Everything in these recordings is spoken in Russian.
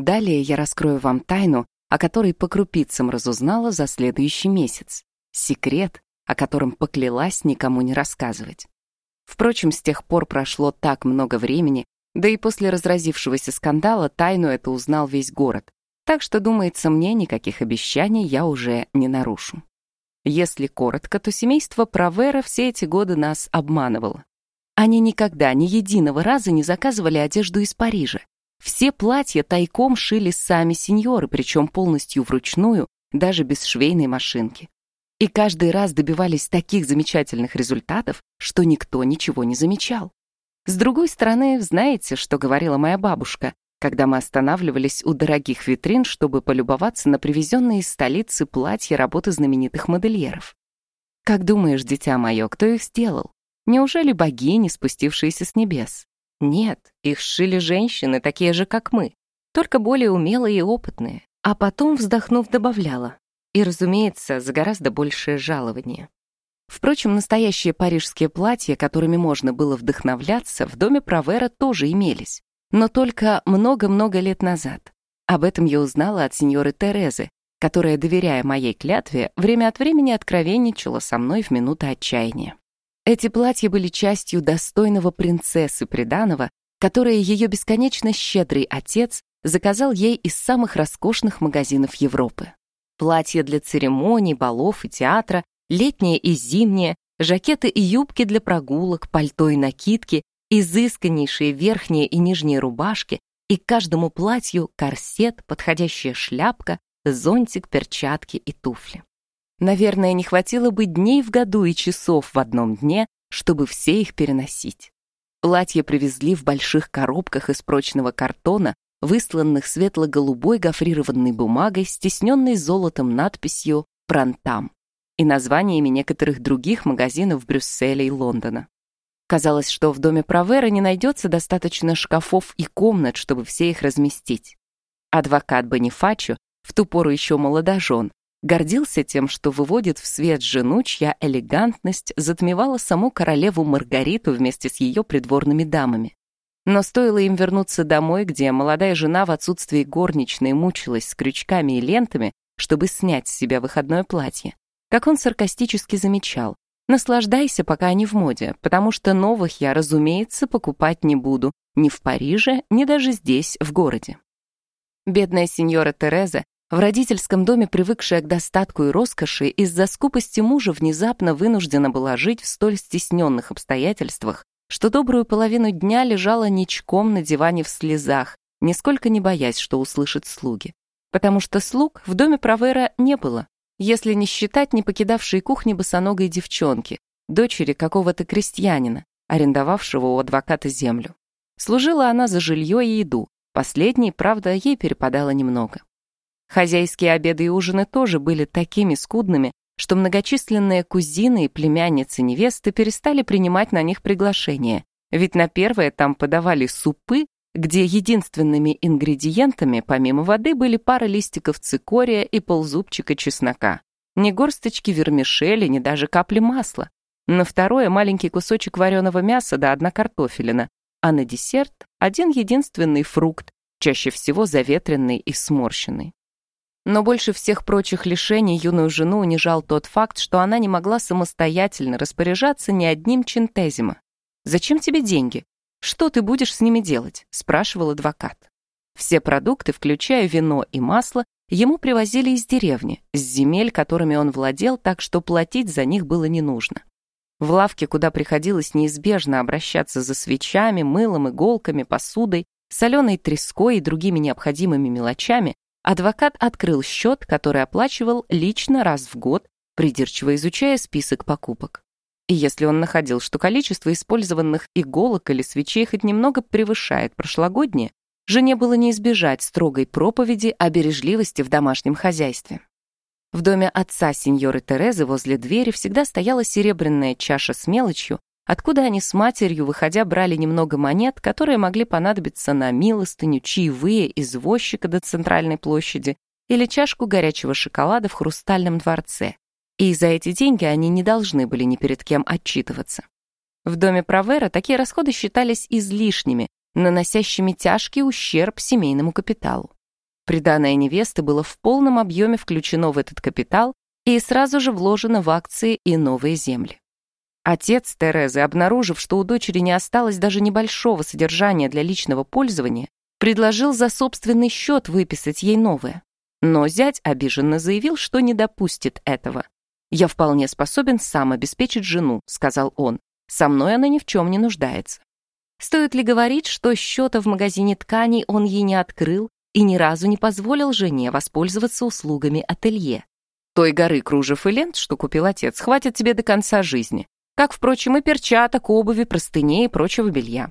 Далее я раскрою вам тайну, о которой по крупицам разузнала за следующий месяц. Секрет, о котором поклялась никому не рассказывать. Впрочем, с тех пор прошло так много времени, да и после разразившегося скандала тайну это узнал весь город. Так что, думается мне, никаких обещаний я уже не нарушу. Если коротко, то семейство Провера все эти годы нас обманывало. Они никогда, ни единого раза не заказывали одежду из Парижа. Все платья тайком шили сами сеньоры, причем полностью вручную, даже без швейной машинки. И каждый раз добивались таких замечательных результатов, что никто ничего не замечал. С другой стороны, знаете, что говорила моя бабушка, когда мы останавливались у дорогих витрин, чтобы полюбоваться на привезенные из столицы платья работы знаменитых модельеров? Как думаешь, дитя мое, кто их сделал? Неужели богини, спустившиеся с небес? Нет, их сшили женщины, такие же, как мы, только более умелые и опытные. А потом, вздохнув, добавляла. И, разумеется, за гораздо большее жалование. Впрочем, настоящие парижские платья, которыми можно было вдохновляться, в доме Провера тоже имелись. Но только много-много лет назад. Об этом я узнала от сеньоры Терезы, которая, доверяя моей клятве, время от времени откровенничала со мной в минуты отчаяния. Эти платья были частью достойного принцессы приданого, которое ее бесконечно щедрый отец заказал ей из самых роскошных магазинов Европы. Платья для церемоний, балов и театра, летнее и зимнее, жакеты и юбки для прогулок, пальто и накидки, изысканнейшие верхние и нижние рубашки и каждому платью корсет, подходящая шляпка, зонтик, перчатки и туфли. Наверное, не хватило бы дней в году и часов в одном дне, чтобы все их переносить. Платья привезли в больших коробках из прочного картона, высланных светло-голубой гофрированной бумагой, стесненной золотом надписью «Пронтам» и названиями некоторых других магазинов Брюсселя и Лондона. Казалось, что в доме Провера не найдется достаточно шкафов и комнат, чтобы все их разместить. Адвокат Бонифачо, в ту пору еще молодожен, гордился тем, что выводит в свет жену, чья элегантность затмевала саму королеву Маргариту вместе с ее придворными дамами. Но стоило им вернуться домой, где молодая жена в отсутствии горничной мучилась с крючками и лентами, чтобы снять с себя выходное платье, как он саркастически замечал, «Наслаждайся, пока они в моде, потому что новых я, разумеется, покупать не буду ни в Париже, ни даже здесь, в городе». Бедная сеньора Тереза в родительском доме, привыкшая к достатку и роскоши, из-за скупости мужа внезапно вынуждена была жить в столь стесненных обстоятельствах, что добрую половину дня лежала ничком на диване в слезах, нисколько не боясь, что услышат слуги. Потому что слуг в доме Провера не было, если не считать не покидавшей кухни босоногой девчонки, дочери какого-то крестьянина, арендовавшего у адвоката землю. Служила она за жилье и еду, последней, правда, ей перепадало немного. Хозяйские обеды и ужины тоже были такими скудными, что многочисленные кузины и племянницы невесты перестали принимать на них приглашения, ведь на первое там подавали супы, где единственными ингредиентами, помимо воды, были пара листиков цикория и ползубчика чеснока. Ни горсточки вермишели, ни даже капли масла. На второе маленький кусочек вареного мяса да одна картофелина, а на десерт один единственный фрукт, чаще всего заветренный и сморщенный. Но больше всех прочих лишений юную жену унижал тот факт, что она не могла самостоятельно распоряжаться ни одним чинтезима. «Зачем тебе деньги? Что ты будешь с ними делать?» — спрашивал адвокат. Все продукты, включая вино и масло, ему привозили из деревни, с земель, которыми он владел, так что платить за них было не нужно. В лавке, куда приходилось неизбежно обращаться за свечами, мылом, иголками, посудой, соленой треской и другими необходимыми мелочами, Адвокат открыл счет, который оплачивал лично раз в год, придирчиво изучая список покупок. И если он находил, что количество использованных иголок или свечей хоть немного превышает прошлогоднее, жене было не избежать строгой проповеди о бережливости в домашнем хозяйстве. В доме отца сеньоры Терезы возле двери всегда стояла серебряная чаша с мелочью, откуда они с матерью, выходя, брали немного монет, которые могли понадобиться на милостыню, чаевые, извозчика до центральной площади или чашку горячего шоколада в хрустальном дворце. И за эти деньги они не должны были ни перед кем отчитываться. В доме Провера такие расходы считались излишними, наносящими тяжкий ущерб семейному капиталу. Приданное невесты было в полном объеме включено в этот капитал и сразу же вложено в акции и новые земли. Отец Терезы, обнаружив, что у дочери не осталось даже небольшого содержания для личного пользования, предложил за собственный счет выписать ей новое. Но зять обиженно заявил, что не допустит этого. «Я вполне способен сам обеспечить жену», — сказал он. «Со мной она ни в чем не нуждается». Стоит ли говорить, что счета в магазине тканей он ей не открыл и ни разу не позволил жене воспользоваться услугами ателье? Той горы кружев и лент, что купил отец, хватит тебе до конца жизни. Как, впрочем, и перчаток, обуви, простыней и прочего белья.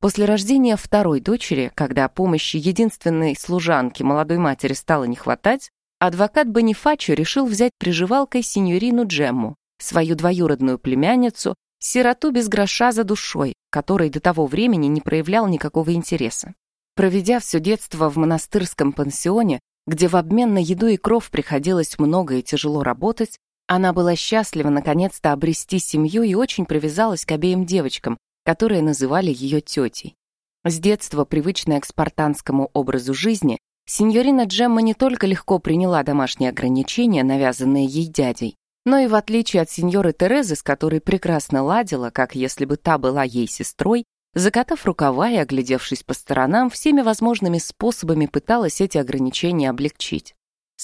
После рождения второй дочери, когда помощи единственной служанки молодой матери стало не хватать, адвокат Бонифачо решил взять приживалкой сеньорину Джемму, свою двоюродную племянницу, сироту без гроша за душой, который до того времени не проявлял никакого интереса. Проведя все детство в монастырском пансионе, где в обмен на еду и кров приходилось много и тяжело работать, она была счастлива наконец-то обрести семью и очень привязалась к обеим девочкам, которые называли ее тетей. С детства, привычная к спартанскому образу жизни, сеньорина Джемма не только легко приняла домашние ограничения, навязанные ей дядей, но и в отличие от сеньоры Терезы, с которой прекрасно ладила, как если бы та была ей сестрой, закатав рукава и оглядевшись по сторонам, всеми возможными способами пыталась эти ограничения облегчить.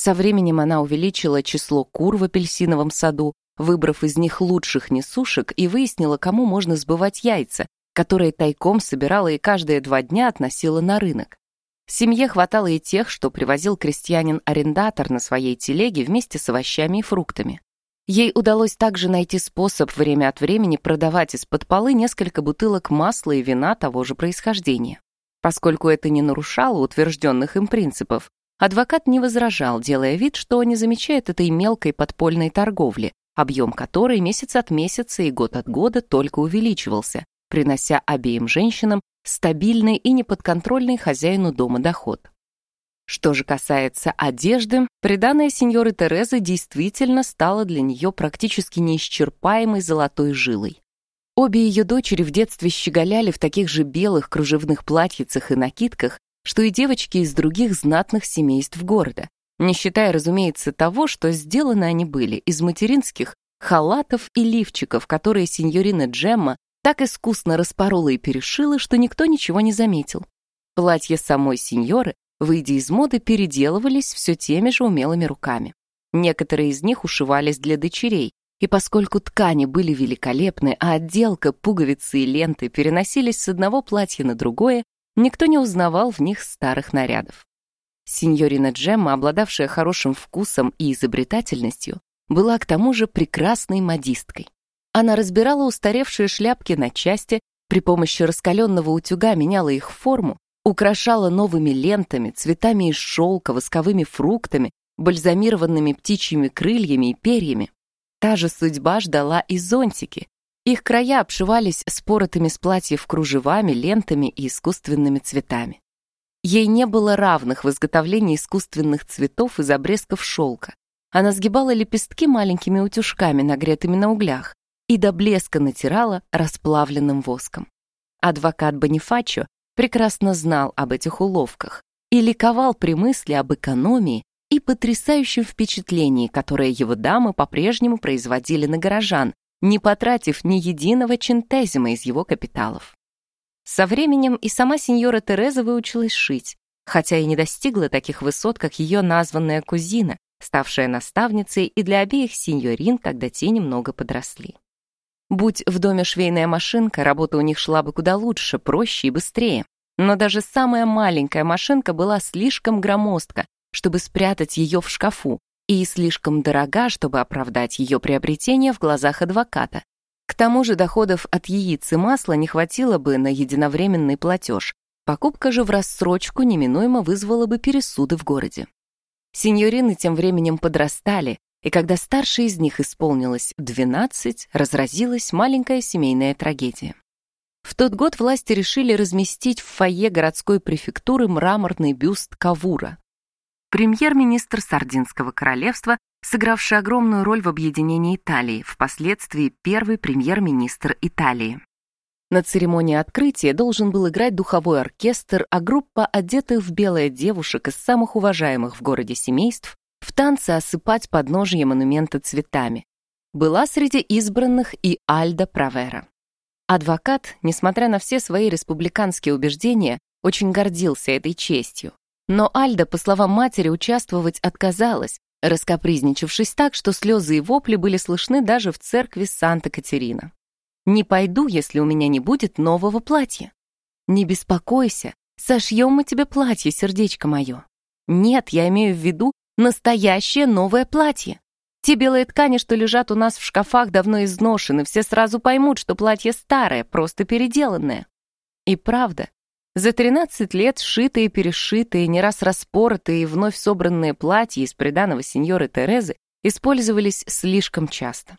Со временем она увеличила число кур в апельсиновом саду, выбрав из них лучших несушек и выяснила, кому можно сбывать яйца, которые тайком собирала и каждые два дня относила на рынок. Семье хватало и тех, что привозил крестьянин-арендатор на своей телеге вместе с овощами и фруктами. Ей удалось также найти способ время от времени продавать из-под полы несколько бутылок масла и вина того же происхождения. Поскольку это не нарушало утвержденных им принципов, адвокат не возражал, делая вид, что не замечает этой мелкой подпольной торговли, объем которой месяц от месяца и год от года только увеличивался, принося обеим женщинам стабильный и неподконтрольный хозяину дома доход. Что же касается одежды, приданная сеньоры Терезы действительно стала для нее практически неисчерпаемой золотой жилой. Обе ее дочери в детстве щеголяли в таких же белых кружевных платьицах и накидках, что и девочки из других знатных семейств города, не считая, разумеется, того, что сделаны они были из материнских халатов и лифчиков, которые сеньорина Джемма так искусно распорола и перешила, что никто ничего не заметил. Платья самой сеньоры, выйдя из моды, переделывались все теми же умелыми руками. Некоторые из них ушивались для дочерей, и поскольку ткани были великолепны, а отделка, пуговицы и ленты переносились с одного платья на другое, никто не узнавал в них старых нарядов. Синьорина Джемма, обладавшая хорошим вкусом и изобретательностью, была к тому же прекрасной модисткой. Она разбирала устаревшие шляпки на части, при помощи раскаленного утюга меняла их форму, украшала новыми лентами, цветами из шелка, восковыми фруктами, бальзамированными птичьими крыльями и перьями. Та же судьба ждала и зонтики. Их края обшивались споротыми с платьев кружевами, лентами и искусственными цветами. Ей не было равных в изготовлении искусственных цветов из обрезков шелка. Она сгибала лепестки маленькими утюжками, нагретыми на углях, и до блеска натирала расплавленным воском. Адвокат Бонифачо прекрасно знал об этих уловках и ликовал при мысли об экономии и потрясающем впечатлении, которое его дамы по-прежнему производили на горожан, не потратив ни единого чентезима из его капиталов. Со временем и сама сеньора Тереза выучилась шить, хотя и не достигла таких высот, как ее названная кузина, ставшая наставницей и для обеих сеньорин, когда те немного подросли. Будь в доме швейная машинка, работа у них шла бы куда лучше, проще и быстрее. Но даже самая маленькая машинка была слишком громоздка, чтобы спрятать ее в шкафу, и слишком дорога, чтобы оправдать ее приобретение в глазах адвоката. К тому же доходов от яиц и масла не хватило бы на единовременный платеж. Покупка же в рассрочку неминуемо вызвала бы пересуды в городе. Сеньорины тем временем подрастали, и когда старшей из них исполнилось 12, разразилась маленькая семейная трагедия. В тот год власти решили разместить в фойе городской префектуры мраморный бюст Кавура, премьер-министр Сардинского королевства, сыгравший огромную роль в объединении Италии, впоследствии первый премьер-министр Италии. На церемонии открытия должен был играть духовой оркестр, а группа одетых в белое девушек из самых уважаемых в городе семейств в танце осыпать подножие монумента цветами. Была среди избранных и Альда Правера. Адвокат, несмотря на все свои республиканские убеждения, очень гордился этой честью. Но Альда, по словам матери, участвовать отказалась, раскопризничавшись так, что слезы и вопли были слышны даже в церкви Санта-Катерина. «Не пойду, если у меня не будет нового платья». «Не беспокойся, сошьем мы тебе платье, сердечко мое». «Нет, я имею в виду настоящее новое платье. Те белые ткани, что лежат у нас в шкафах, давно изношены, все сразу поймут, что платье старое, просто переделанное». И правда, за 13 лет сшитые, перешитые, не раз распоротые и вновь собранные платья из приданого сеньоры Терезы использовались слишком часто.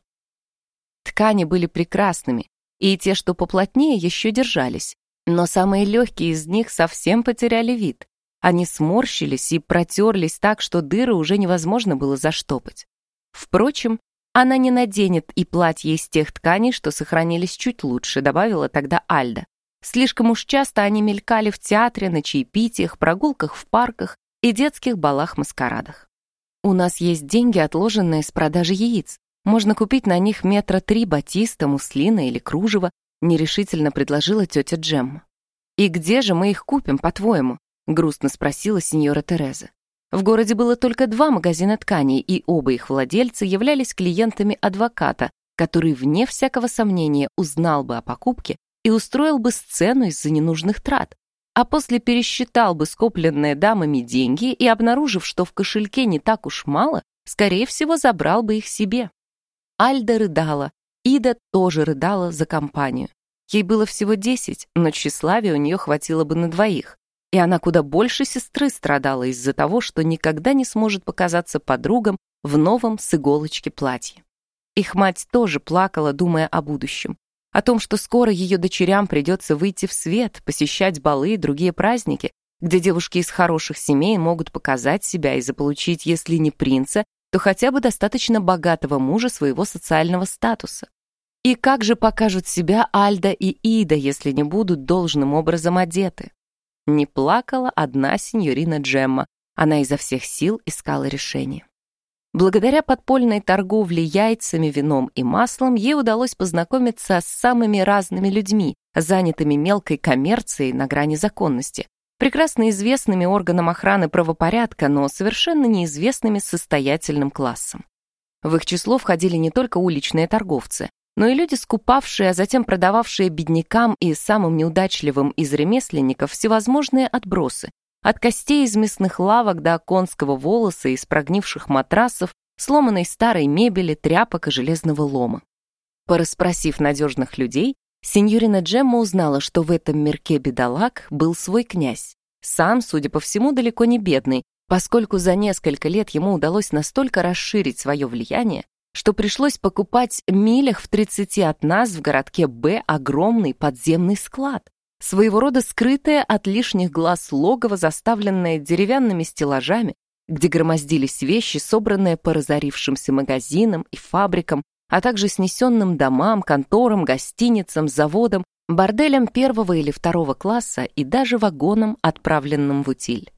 Ткани были прекрасными, и те, что поплотнее, еще держались, но самые легкие из них совсем потеряли вид. Они сморщились и протерлись так, что дыры уже невозможно было заштопать. Впрочем, она не наденет и платье из тех тканей, что сохранились чуть лучше, добавила тогда Альда. Слишком уж часто они мелькали в театре, на чаепитиях, прогулках в парках и детских балах-маскарадах. У нас есть деньги, отложенные с продажи яиц. Можно купить на них метра три батиста, муслина или кружева, нерешительно предложила тетя Джемма. «И где же мы их купим, по-твоему?» — грустно спросила сеньора Тереза. В городе было только два магазина тканей, и оба их владельца являлись клиентами адвоката, который, вне всякого сомнения, узнал бы о покупке и устроил бы сцену из-за ненужных трат, а после пересчитал бы скопленные дамами деньги и, обнаружив, что в кошельке не так уж мало, скорее всего, забрал бы их себе. Альда рыдала, Ида тоже рыдала за компанию. Ей было всего десять, но тщеславия у нее хватило бы на двоих, и она куда больше сестры страдала из-за того, что никогда не сможет показаться подругам в новом с иголочки платье. Их мать тоже плакала, думая о будущем о том, что скоро ее дочерям придется выйти в свет, посещать балы и другие праздники, где девушки из хороших семей могут показать себя и заполучить, если не принца, то хотя бы достаточно богатого мужа своего социального статуса. И как же покажут себя Альда и Ида, если не будут должным образом одеты? Не плакала одна сеньорина Джемма, она изо всех сил искала решение. Благодаря подпольной торговле яйцами, вином и маслом ей удалось познакомиться с самыми разными людьми, занятыми мелкой коммерцией на грани законности, прекрасно известными органам охраны правопорядка, но совершенно неизвестными состоятельным классом. В их число входили не только уличные торговцы, но и люди, скупавшие, а затем продававшие беднякам и самым неудачливым из ремесленников всевозможные отбросы, от костей из мясных лавок до конского волоса из прогнивших матрасов, сломанной старой мебели, тряпок и железного лома. Пораспросив надежных людей, сеньорина Джемма узнала, что в этом мирке бедолаг был свой князь. Сам, судя по всему, далеко не бедный, поскольку за несколько лет ему удалось настолько расширить свое влияние, что пришлось покупать милях в 30 от нас в городке Б огромный подземный склад, своего рода скрытое от лишних глаз логово, заставленное деревянными стеллажами, где громоздились вещи, собранные по разорившимся магазинам и фабрикам, а также снесенным домам, конторам, гостиницам, заводам, борделям первого или второго класса и даже вагонам, отправленным в утиль.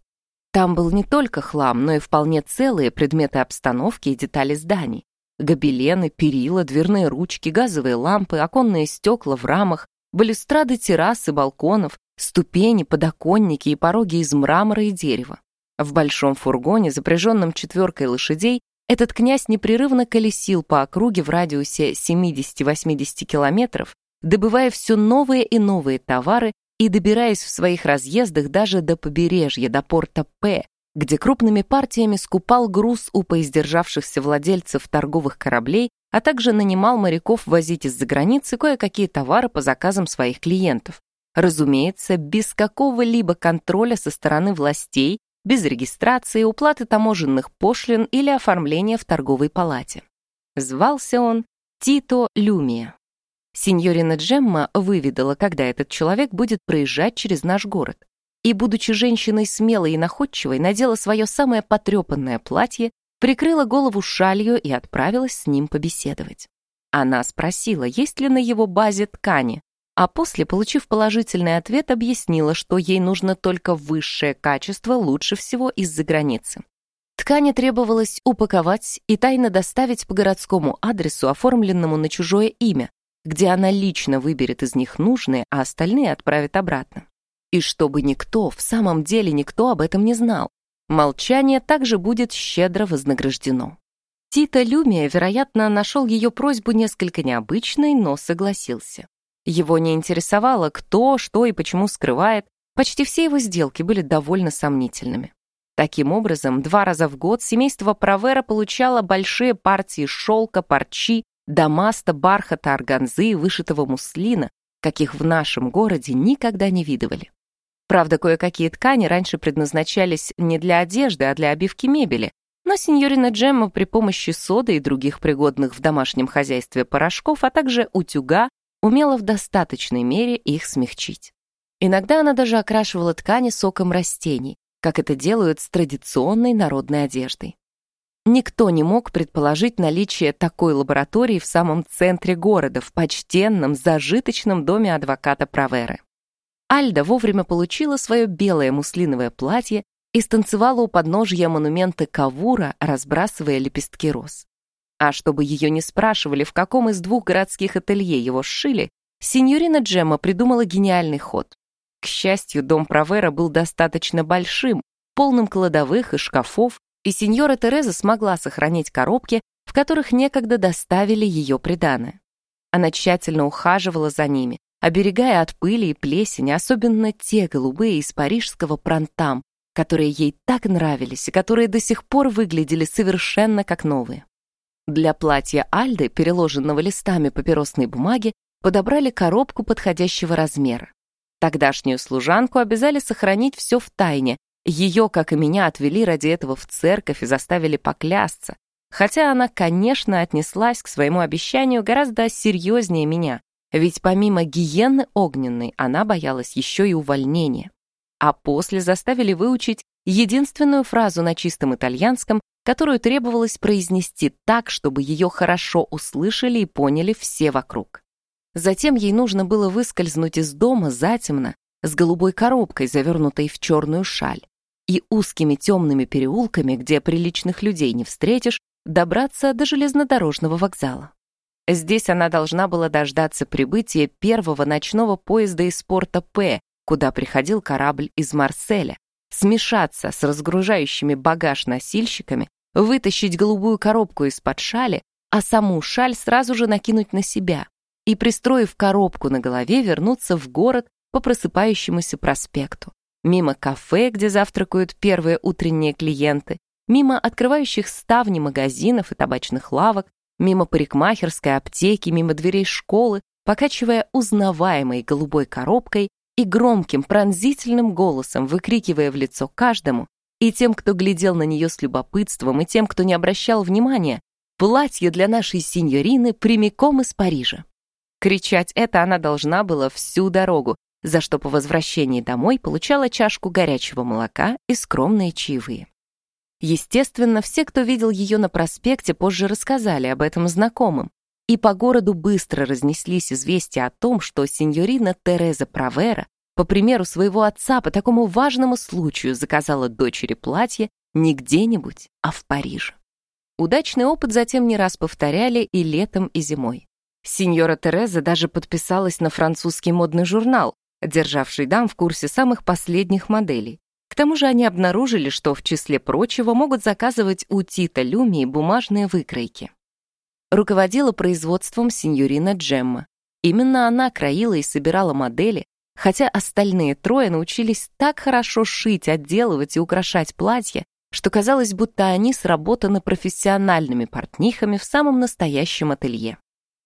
Там был не только хлам, но и вполне целые предметы обстановки и детали зданий. Гобелены, перила, дверные ручки, газовые лампы, оконные стекла в рамах, балюстрады террас и балконов, ступени, подоконники и пороги из мрамора и дерева. В большом фургоне, запряженном четверкой лошадей, этот князь непрерывно колесил по округе в радиусе 70-80 километров, добывая все новые и новые товары и добираясь в своих разъездах даже до побережья, до порта П, где крупными партиями скупал груз у поиздержавшихся владельцев торговых кораблей а также нанимал моряков возить из-за границы кое-какие товары по заказам своих клиентов. Разумеется, без какого-либо контроля со стороны властей, без регистрации, уплаты таможенных пошлин или оформления в торговой палате. Звался он Тито Люмия. Синьорина Джемма выведала, когда этот человек будет проезжать через наш город. И, будучи женщиной смелой и находчивой, надела свое самое потрепанное платье, прикрыла голову шалью и отправилась с ним побеседовать. Она спросила, есть ли на его базе ткани. а после, получив положительный ответ, объяснила, что ей нужно только высшее качество, лучше всего из-за границы. Ткани требовалось упаковать и тайно доставить по городскому адресу, оформленному на чужое имя, где она лично выберет из них нужные, а остальные отправит обратно. И чтобы никто, в самом деле никто об этом не знал. Молчание также будет щедро вознаграждено. Тита Люмия, вероятно, нашел ее просьбу несколько необычной, но согласился. Его не интересовало, кто, что и почему скрывает, почти все его сделки были довольно сомнительными. Таким образом, два раза в год семейство Провера получало большие партии шелка, парчи, дамаста, бархата, органзы и вышитого муслина, каких в нашем городе никогда не видывали. Правда, кое-какие ткани раньше предназначались не для одежды, а для обивки мебели, но сеньорина Джемма при помощи соды и других пригодных в домашнем хозяйстве порошков, а также утюга, умела в достаточной мере их смягчить. Иногда она даже окрашивала ткани соком растений, как это делают с традиционной народной одеждой. Никто не мог предположить наличие такой лаборатории в самом центре города, в почтенном, зажиточном доме адвоката Проверы. Альда вовремя получила свое белое муслиновое платье и станцевала у подножья монумента Кавура, разбрасывая лепестки роз. А чтобы ее не спрашивали, в каком из двух городских ателье его сшили, сеньорина Джемма придумала гениальный ход. К счастью, дом Провера был достаточно большим, полным кладовых и шкафов, и сеньора Тереза смогла сохранить коробки, в которых некогда доставили ее приданое. Она тщательно ухаживала за ними, оберегая от пыли и плесени, особенно те голубые из парижского пронтам, которые ей так нравились и которые до сих пор выглядели совершенно как новые. Для платья Альды, переложенного листами папиросной бумаги, подобрали коробку подходящего размера. Тогдашнюю служанку обязали сохранить все в тайне. Ее, как и меня, отвели ради этого в церковь и заставили поклясться. Хотя она, конечно, отнеслась к своему обещанию гораздо серьезнее меня, ведь помимо гиены огненной она боялась еще и увольнения. А после заставили выучить единственную фразу на чистом итальянском, которую требовалось произнести так, чтобы ее хорошо услышали и поняли все вокруг. Затем ей нужно было выскользнуть из дома затемно, с голубой коробкой, завернутой в черную шаль, и узкими темными переулками, где приличных людей не встретишь, добраться до железнодорожного вокзала. Здесь она должна была дождаться прибытия первого ночного поезда из порта П, куда приходил корабль из Марселя, смешаться с разгружающими багаж носильщиками, вытащить голубую коробку из-под шали, а саму шаль сразу же накинуть на себя и, пристроив коробку на голове, вернуться в город по просыпающемуся проспекту, мимо кафе, где завтракают первые утренние клиенты, мимо открывающих ставни магазинов и табачных лавок, мимо парикмахерской аптеки, мимо дверей школы, покачивая узнаваемой голубой коробкой и громким пронзительным голосом выкрикивая в лицо каждому, и тем, кто глядел на нее с любопытством, и тем, кто не обращал внимания, платье для нашей сеньорины прямиком из Парижа. Кричать это она должна была всю дорогу, за что по возвращении домой получала чашку горячего молока и скромные чаевые. Естественно, все, кто видел ее на проспекте, позже рассказали об этом знакомым, и по городу быстро разнеслись известия о том, что сеньорина Тереза Провера, по примеру своего отца, по такому важному случаю заказала дочери платье не где-нибудь, а в Париже. Удачный опыт затем не раз повторяли и летом, и зимой. Сеньора Тереза даже подписалась на французский модный журнал, державший дам в курсе самых последних моделей. К тому же они обнаружили, что в числе прочего могут заказывать у Тита Люмии бумажные выкройки руководила производством сеньорина Джемма. Именно она краила и собирала модели, хотя остальные трое научились так хорошо шить, отделывать и украшать платья, что казалось, будто они сработаны профессиональными портнихами в самом настоящем ателье.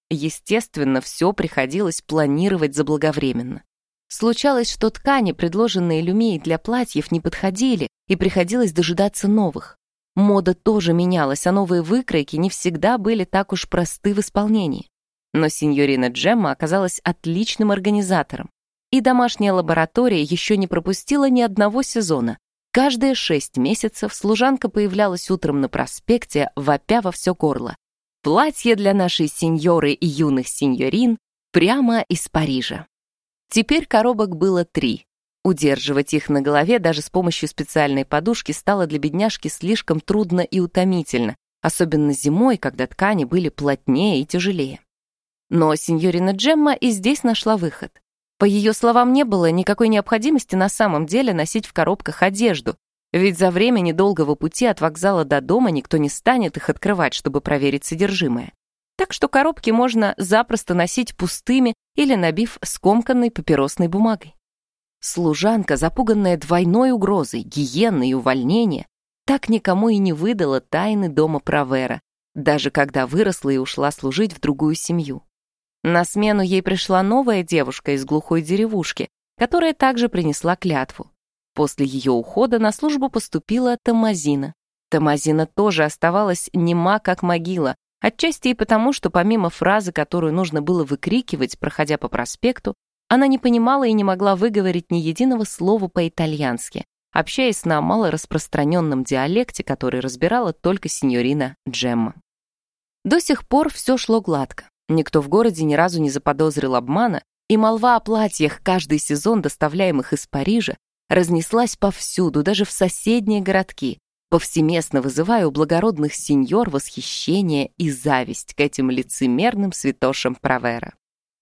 Естественно, все приходилось планировать заблаговременно. Случалось, что ткани, предложенные Люмией для платьев, не подходили, и приходилось дожидаться новых. Мода тоже менялась, а новые выкройки не всегда были так уж просты в исполнении. Но сеньорина Джемма оказалась отличным организатором. И домашняя лаборатория еще не пропустила ни одного сезона. Каждые шесть месяцев служанка появлялась утром на проспекте, вопя во все горло. Платье для нашей сеньоры и юных сеньорин прямо из Парижа. Теперь коробок было три. Удерживать их на голове даже с помощью специальной подушки стало для бедняжки слишком трудно и утомительно, особенно зимой, когда ткани были плотнее и тяжелее. Но сеньорина Джемма и здесь нашла выход. По ее словам, не было никакой необходимости на самом деле носить в коробках одежду, ведь за время недолгого пути от вокзала до дома никто не станет их открывать, чтобы проверить содержимое. Так что коробки можно запросто носить пустыми или набив скомканной папиросной бумагой. Служанка, запуганная двойной угрозой, гиены и увольнения, так никому и не выдала тайны дома Провера, даже когда выросла и ушла служить в другую семью. На смену ей пришла новая девушка из глухой деревушки, которая также принесла клятву. После ее ухода на службу поступила Тамазина. Тамазина тоже оставалась нема как могила, Отчасти и потому, что помимо фразы, которую нужно было выкрикивать, проходя по проспекту, она не понимала и не могла выговорить ни единого слова по-итальянски, общаясь на малораспространенном диалекте, который разбирала только сеньорина Джемма. До сих пор все шло гладко. Никто в городе ни разу не заподозрил обмана, и молва о платьях, каждый сезон доставляемых из Парижа, разнеслась повсюду, даже в соседние городки, повсеместно вызывая у благородных сеньор восхищение и зависть к этим лицемерным святошам Провера.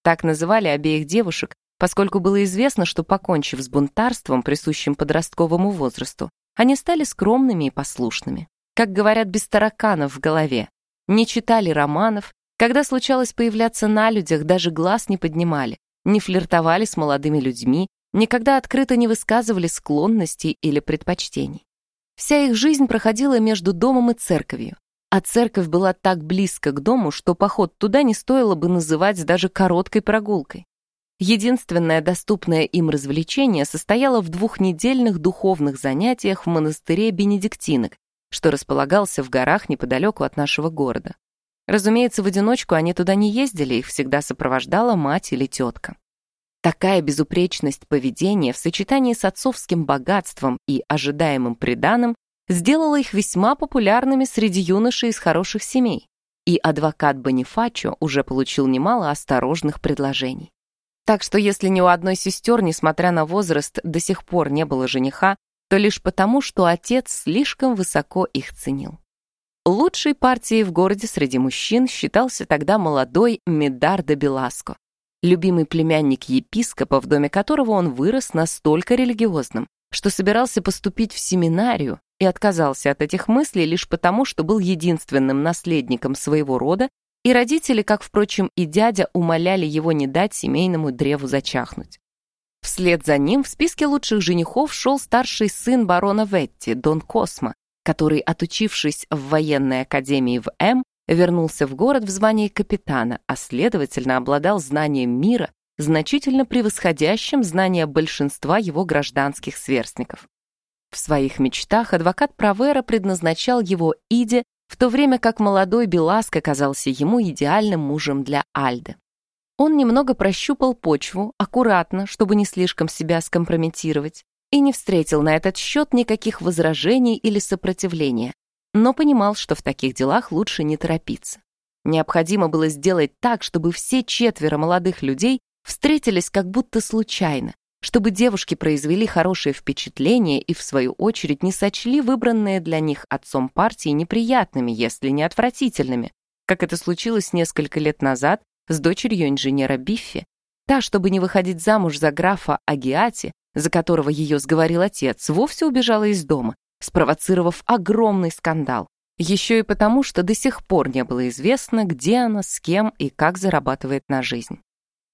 Так называли обеих девушек, поскольку было известно, что, покончив с бунтарством, присущим подростковому возрасту, они стали скромными и послушными. Как говорят, без тараканов в голове. Не читали романов, когда случалось появляться на людях, даже глаз не поднимали, не флиртовали с молодыми людьми, никогда открыто не высказывали склонностей или предпочтений. Вся их жизнь проходила между домом и церковью, а церковь была так близко к дому, что поход туда не стоило бы называть даже короткой прогулкой. Единственное доступное им развлечение состояло в двухнедельных духовных занятиях в монастыре бенедиктинок, что располагался в горах неподалеку от нашего города. Разумеется, в одиночку они туда не ездили, их всегда сопровождала мать или тетка. Такая безупречность поведения в сочетании с отцовским богатством и ожидаемым приданым сделала их весьма популярными среди юношей из хороших семей, и адвокат Бонифачо уже получил немало осторожных предложений. Так что если ни у одной сестер, несмотря на возраст, до сих пор не было жениха, то лишь потому, что отец слишком высоко их ценил. Лучшей партией в городе среди мужчин считался тогда молодой Медар де Беласко, любимый племянник епископа, в доме которого он вырос настолько религиозным, что собирался поступить в семинарию и отказался от этих мыслей лишь потому, что был единственным наследником своего рода, и родители, как, впрочем, и дядя, умоляли его не дать семейному древу зачахнуть. Вслед за ним в списке лучших женихов шел старший сын барона Ветти, Дон Космо, который, отучившись в военной академии в М, вернулся в город в звании капитана, а следовательно обладал знанием мира, значительно превосходящим знания большинства его гражданских сверстников. В своих мечтах адвокат Провера предназначал его Иде, в то время как молодой Беласко казался ему идеальным мужем для Альды. Он немного прощупал почву, аккуратно, чтобы не слишком себя скомпрометировать, и не встретил на этот счет никаких возражений или сопротивления, но понимал, что в таких делах лучше не торопиться. Необходимо было сделать так, чтобы все четверо молодых людей встретились как будто случайно, чтобы девушки произвели хорошее впечатление и, в свою очередь, не сочли выбранные для них отцом партии неприятными, если не отвратительными, как это случилось несколько лет назад с дочерью инженера Биффи. Та, чтобы не выходить замуж за графа Агиати, за которого ее сговорил отец, вовсе убежала из дома, спровоцировав огромный скандал. Еще и потому, что до сих пор не было известно, где она, с кем и как зарабатывает на жизнь.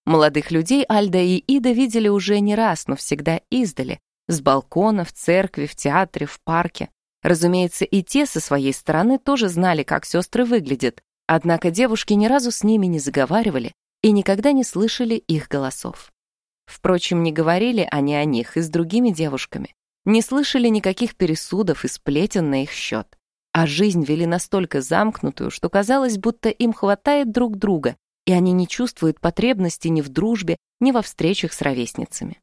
Молодых людей Альда и Ида видели уже не раз, но всегда издали, с балкона, в церкви, в театре, в парке. Разумеется, и те со своей стороны тоже знали, как сестры выглядят, однако девушки ни разу с ними не заговаривали и никогда не слышали их голосов. Впрочем, не говорили они о них и с другими девушками не слышали никаких пересудов и сплетен на их счет. А жизнь вели настолько замкнутую, что казалось, будто им хватает друг друга, и они не чувствуют потребности ни в дружбе, ни во встречах с ровесницами.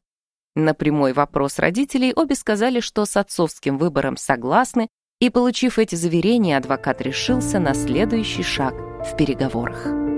На прямой вопрос родителей обе сказали, что с отцовским выбором согласны, и, получив эти заверения, адвокат решился на следующий шаг в переговорах.